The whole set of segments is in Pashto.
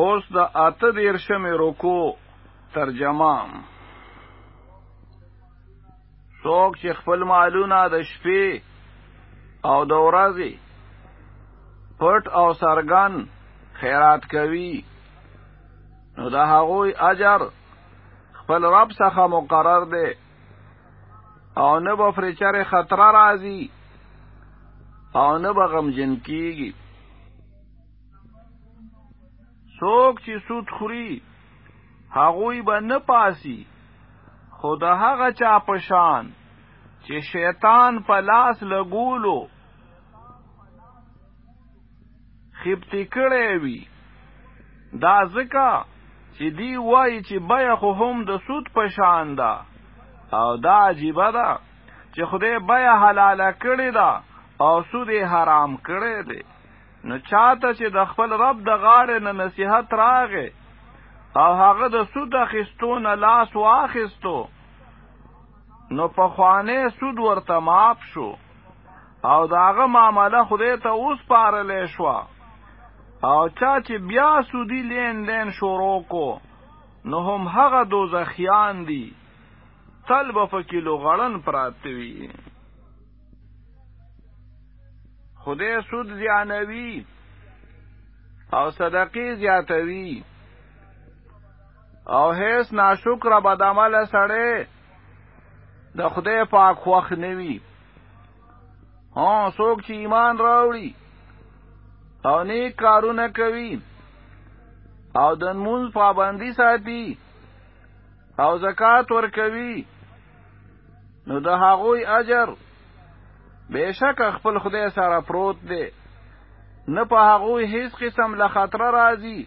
اوس د اته دیرشمې رکو ترجمه څوک چې خپل مالونه د شپې او د ورځې پټ او سرګن خیرات کوي نو د هغوی اجر خپل رب څخه مقرر دی او نه به پرې چرې خطره راځي او نه به غمجن کیږي څوک چې سود خوري هغوی به نه پاسي خو د هغه چا پشان چې شیطان په لاس لګولو خپتی کړی وي دا ځکه چې دی وایي چې بیا خو هم د سود په شان ده او دا عجیبه ده چې خدای بیا حلاله کړې ده او سود حرام کړی دی نو چاته چې د خپل رب د غاړې نه نصیحت راغې او هغه د سود اخیستو نه لاس واخیستو نو په خوانه سود ورته معاف شو او داغه معامله خدای ته اوس پارلې شو او چا چې بیا سودی لین لین شروع کو نو هم هغه دوزخیان دي تل به فکیلو غړن پراتوي خدای سود زیانوي او صدقې زیاتوي او هیڅ ناشکر بد عمل سره د خدای پاک خوښ نه وي ها څوک چې ایمان راوړي او نیک کارونه کوي او د مونږ پابندي ساتي او زکات ورکوي نو د هغوی اجر بشک خپل خدای سره پروت دی نه په هغوی هیڅ قسم له خطر راځي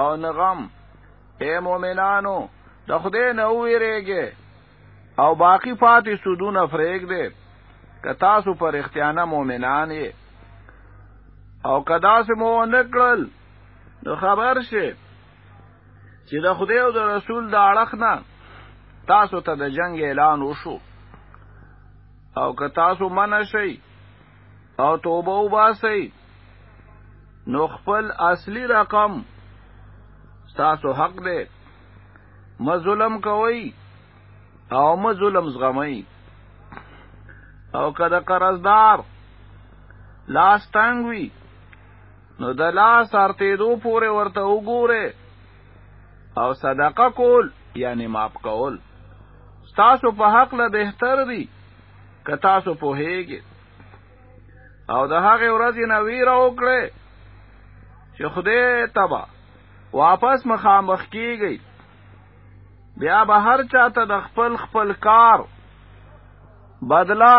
او نه غم اے مومنانو د خدای نه ویریږي او باقی پاتې سودونه فریق دی که تاسو پر اختیانه مومنان یې او که داسې مو ونکړل نو خبر شئ چې د خدای او د رسول د اړخ نه تاسو ته د جنگ اعلان وشو او که تاسو منع شئ او توبه وباسئ نو خپل اصلي رقم تاسو حق دی مظلم کوي او مظلم زغمي او که د قرضدار لاس تنګ وي نو د لاس ارتیدو پورې ورته وګوره او صدقه کول یعنی ماپ کول تاسو په حق له بهتر دی که تاسو په هیګه او د هغه ورځې نه ویره وکړي چې خدای تبا واپس مخامخ کیږي بیا به هر چاته د خپل خپل کار بدلا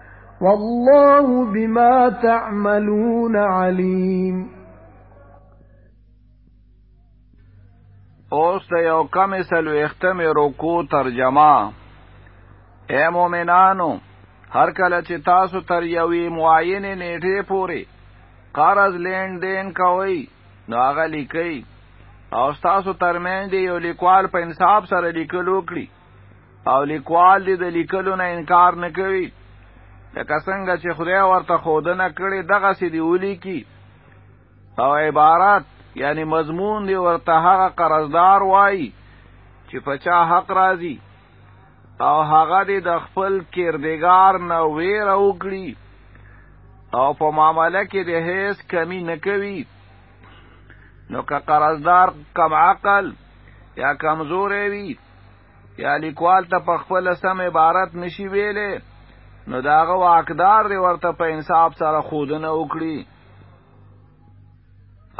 والله بما تعملون علیم اوس د یو کم سلو اختم رکو ترجمه اے مومنانو هر کله چې تاسو تر یوې معینې نیټې پورې قرض لین دین کوئ نو هغه لیکئ او تاسو ترمن دی یو لیکوال په انصاف سره لیکلو کړی او لیکوال دې د لیکلو نه انکار نه کوي لکه څنګه چې خدای ورته خودنه کړې دغه سې دی ولي کی او عبارت یعنی مضمون دی ورته هغه قرضدار وای چې پچا حق راځي او هغه دې د خپل کردګار نه ویر وکړي او په معاملې کې د هیڅ کمی نه کوي نو که قرضدار کم عقل یا کمزورې وي یا لیکوال ته په خپل سم عبارت نشي ویلې نو داغه واقدار دی ورته په انصاف سره خودنه وکړي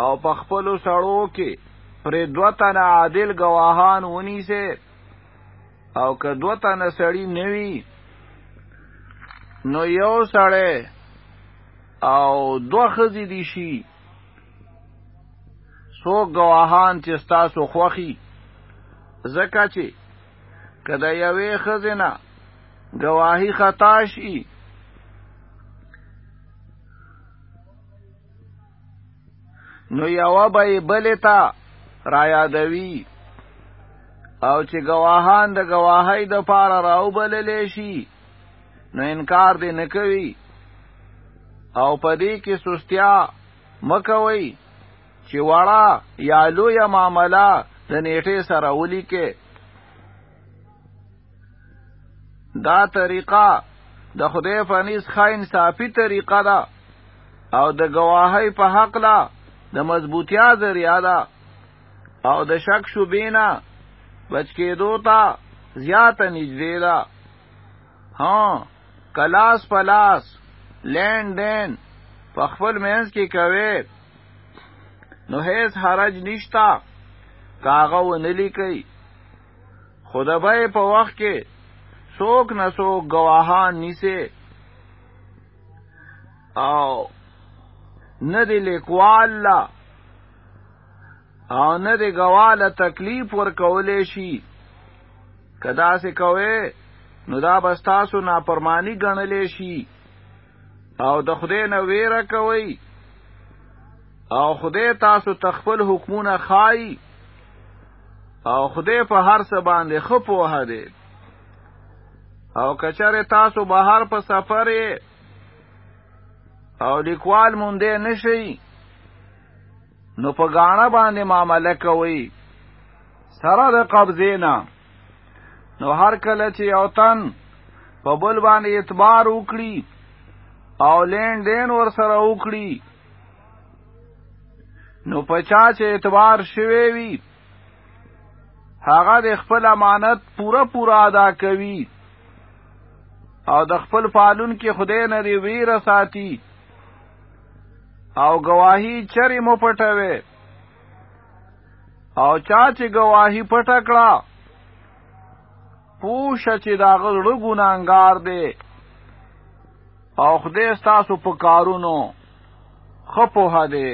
او په خپل سړو کې پر دوه تنه عادل گواهان ونیسه او که دوه تنه سړی نوي نو یو سړی او دوه خزی دی شي سو گواهان چې ستاسو خوخي زکه چې کله یوې خزنه گواهی خطا شي نو یو به بلې ته را یادوي او چې گواهان د گواهی د پاره راو بللې شي نو انکار دې نه کوي او پدې کې سستیا مکوي چې وړه یا لوی معاملہ د نیټه سره ولیکه دا طریقه د خدای فنیس خاین صافی طریقه ده او د گواهی په حق لا د مضبوطیا ذریعہ ده او د شک شوبینا بچ کېدو ته زیاته نږدې ده ها کلاس پلاس لین دین په خپل منځ کې کوي نو هیڅ حرج نشتا کاغه ونه لیکي خدا به په وخت کې څوک نه څوک گواهان نیسي او نه دی لیکوال لا او نه د ګواه له تکلیف ورکولی شي که داسې کوئ نو دا به ستاسو نافرمانی ګڼلی شي او د خدای نه ویره کوئ او خدای تاسو تخپل حکمونه خای او خدای په هر څه باندې خپوه دی او کچره تاسو بهر په سفر او لیکوال مونږ نشئ نو په غاڼه باندې معامله کوي سره د قبضه نه نو هر کله چې یو تن په بل باندې اعتبار وکړي او لین دین ور سره وکړي نو په چا چې اعتبار شوی وي هغه د خپل امانت پوره پوره ادا کوي او د خپل پالون کې خدای نه دی ویره ساتي او گواهی چری مو پټوي او چا چې گواهی پټه کړه پوښه چې دا غړو ګناګار دی او خدای ستاسو په کارونو خپوه دی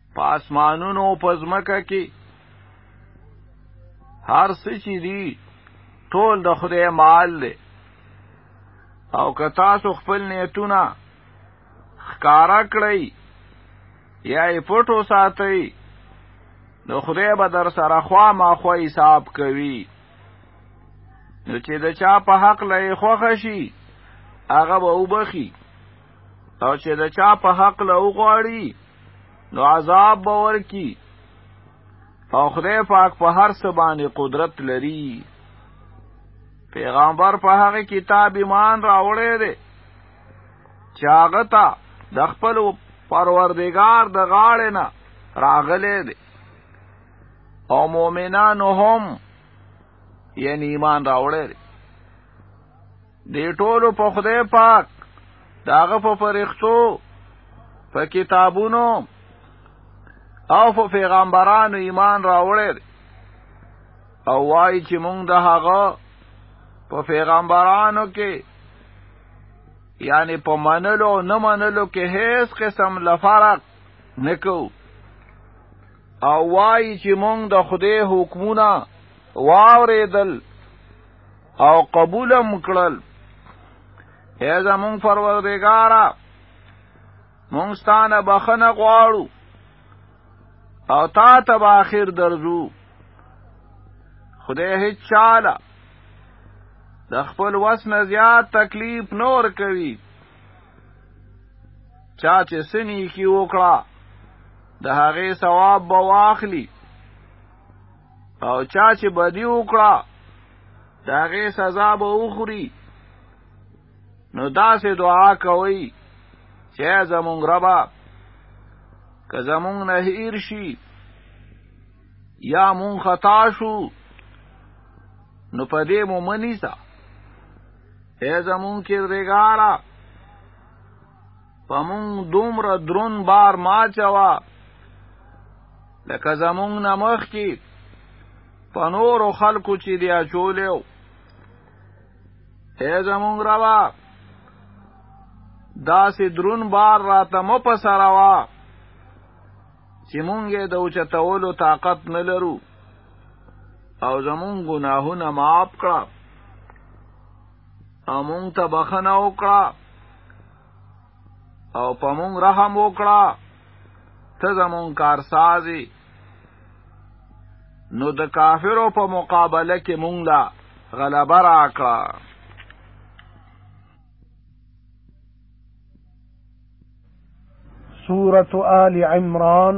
په اسمانونو او په ځمکه کې هر څه چې دي ټول د خدای مال دی او که تاسو خپل نیتونه ښکارا کړئ یا یې پټو ساتئ نو خدای به در سره خوا ما خو حساب کوي نو چې د چا په حق لې خوښ شي هغه به وبخي او چې د چا په حق له وغواړي نو عذاب باور کی او خدای پاک په هر څه باندې قدرت لري پیغمبر په هغه کتاب ایمان راوړی دی چې هغه ته د خپل پروردگار د غاړې نه راغلی دی او مؤمنانو هم یعنی ایمان راوړی دی دی ټولو په خدای پاک داغه په فرښتو په کتابونو او په پیغمبرانو ایمان راوړی او وای چې مونږ د هغه په پیغمبرانو کې یعنی په منلو او نه منلو کې هیڅ قسم لفرق نکو او وای چې مونږ د خدای حکمونه واورېدل او قبول هم کړل اے زمون پروردگارا مونږ ستانه بخنه غواړو او تا ته به اخر درځو خدای هیڅ چاله د خپل وس نه زیات تکلیف نور کوي چا چې سنی کی وکړه د هغې ثواب به واخلی او چا چې بدی وکړه د هغې سزا به وخوري نو داسې دعا کوي چې زمونږ ربه که زمونږ نه هیر شي یا مونږ خطا شو نو په دې مو منیسه ای زمونږ کردګاره پمون دومره درون بار ما چوا لکه زمونږ نه مخکې په نورو خلکو چې دی اچولی و ای زمونږ ربه داسې درون بار راته مه په سره وه چې مونږ یې د اوچتولو طاقت نه لرو او زمونږ ګناهونه معاف کړه او مونږ ته بخنه وکړه او په مونږ رحم وکړه ته زمون کارسازي نو د کافرو په مقابله کې مونږ لا غلبه راکړه سورة آل عمران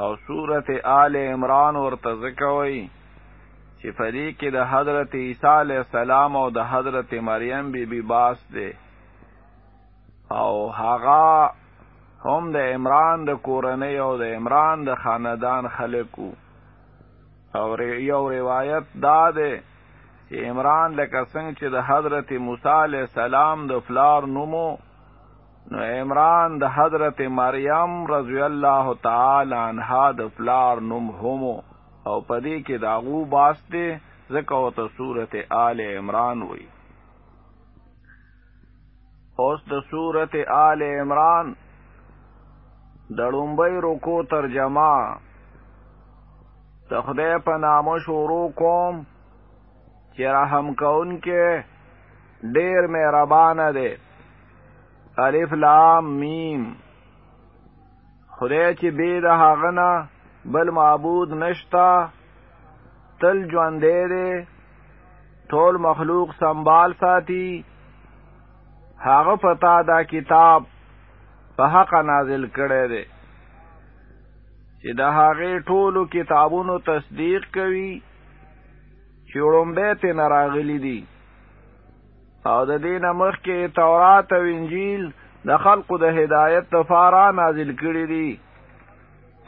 او سورت آل عمران ورته ذکوي چې په دې کې د حضرت عیسی علی السلام او د حضرت مریم بی بی باس دی او هغه هم د عمران د کورنۍ او د عمران د خاندان خلکو او یو روایت دا دی چې عمران لکه څنګه چې د حضرت موسی علی السلام د فلار نومو نو عمران د حضرت مریم رضی الله تعالی عنها د پلار نوم هم او پدې کې د هغو باس دی ځکه او ته سورت آل عمران وی اوس د سورت آل عمران د ړومبۍ رکو ترجمه د خدای په نامه شروع کوم چې رحم کون کې ډیر مهربان دی الف لام میم خدای چې بې د هغه نه بل معبود نشتا تل ژوندی دی ټول مخلوق سنبال ساتي هغه پتا دا کتاب په حق نازل کړی دی چې د هغې ټولو کتابونو تصدیق کوي چې وړومبی ترې نه راغلي دي او د دې نه مخکې تورات او انجیل د خلقو د هدایت لپاره نازل کړي دي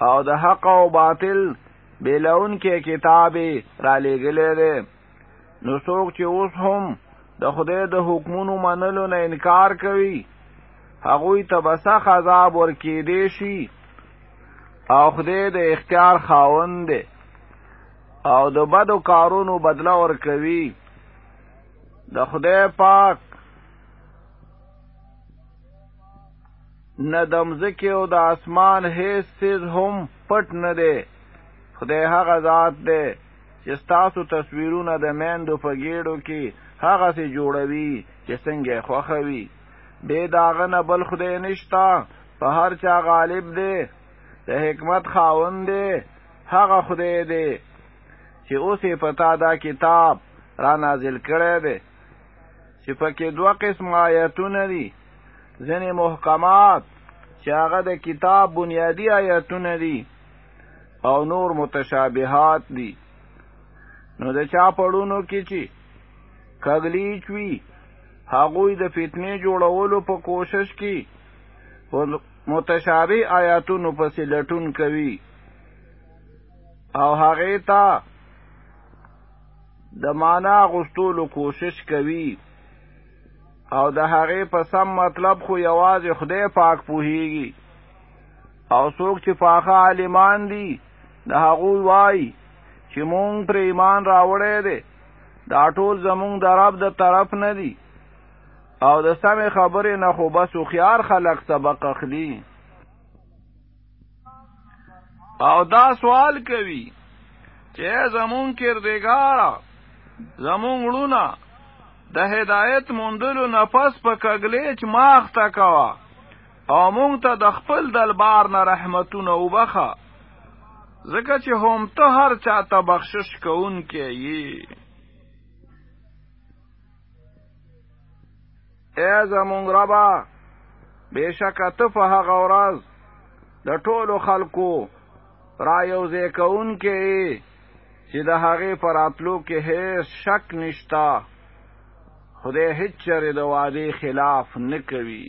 او د حق او باطل بیلون کې کتاب را لېږلې ده نو څوک چې اوس هم د خدای د حکمونو منلو نه انکار کوي هغوی ته به سخت عذاب ورکېدی شي او خدای د اختیار خاوند دی او د بدو کارونو بدله ورکوي د خدای پاک نه د مځکې او د اسمان هیڅ څیز هم پټ نه دی خدای هغه ذات دی چې ستاسو تصویرونه د میندو په ګېډو کې هغسې جوړوي چې څنګه یې خوښوي بې د هغه نه بل خدای نشته په هر چا غالب دی د حکمت خاوند دی هغه خدای دی چې اوس یې په تا دا کتاب را نازل کړی دی چې پکې دوه قسم آیتونه دي ځینې محکمات چې هغه د کتاب بنیادی آیتونه دي او نور متشابهات دي نو د چا پړونو کې چې کګلیچ وي هغوی د فتنې جوړولو په کوشش کې متشابه آیاتونو پسې لټون کوي او هغه ته د معنا غستولو کوشش کوي او د هغې په سم مطلب خو یوازې خدای پاک پوهیږي او څوک چې پاخه عالمان دي د هغوی وای چې مونږ پر ایمان راوړی دی دا ټول زمونږ د رب د طرف نه دي او د سمې خبرې نه خو بس خيار خلق سبق اخلي او دا سوال کوي چې زمون کردګار زمون ړونه د هدایت موندلو نه پس په کګلیچ ماخ تا کوا او مونږ ته د خپل دلبار نه رحمتونه وبخه ځکه چې هم ته هر چاته بخشش کوونکې یې اے زمونږ ربا بشک ته په هغه ورځ د ټولو خلکو را یو ځای کون کې چې د هغې پر اتلو کې هیڅ شک نشتا خدای هیڅ چرې د وعده خلاف نه کوي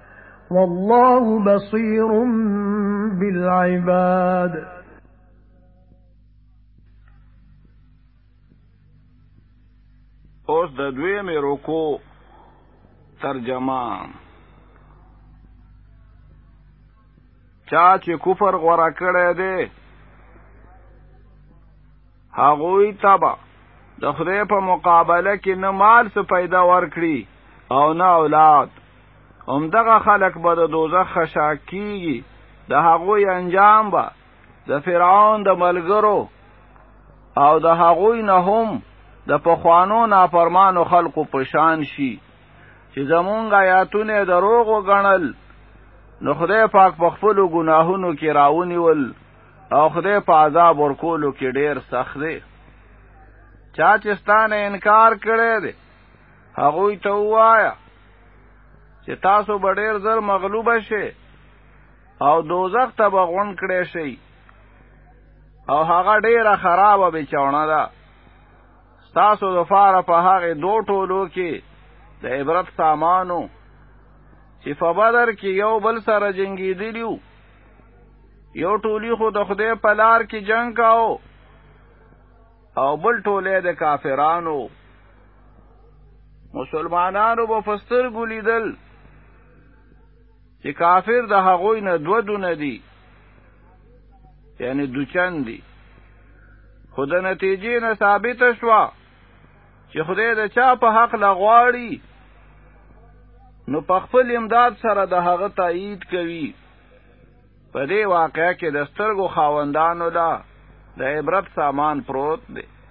والله بصير بالعباد اوس د دوی مې رکو ترجمه چا چې کفر غوړه کړی دی هغوی تبا د خدای په مقابله کې نه مال څه پیدا ورکړي او نه اولاد هم دغه خلک به د دوزخ خشا کیږي د هغوی انجام به د فرعون د ملګرو او د هغوی نه هم د پخوانو نافرمانو خلقو پشان شي چې زمونږ آیاتونه دروغ وګڼل نو خدای پاک په خپل ګناهونو کې راونیول او خدای په عذاب ورکولو کې ډیر سخت دی چا چې ستانه انکار کړی دی هغه ته وایا چې تاسو به ډیر زر مغلوب شئ او دوزخ ته به غون کړی شئ او هغه ډیره خرابه بچونه ده تاسو د فاره په هغه دو ټولو کې د عبرت سامانو چې په بدر کې یو بل سره جنگیدلیو یو ټولی خو د خدای په لار کې جنگ کاو او بل ټولی د کافرانو مسلمانانو په فستر ګولیدل چې کافر د هغوی نه دو دونه دي یعنی دوچن دي خو د نتیجې نه ثابت شوه چې خدای د چا په حق لغواړي نو په خپل امداد سره د هغه تایید کوي په دې واقعه کې د سترګو خاوندانو لا د عبرت سامان پروت دی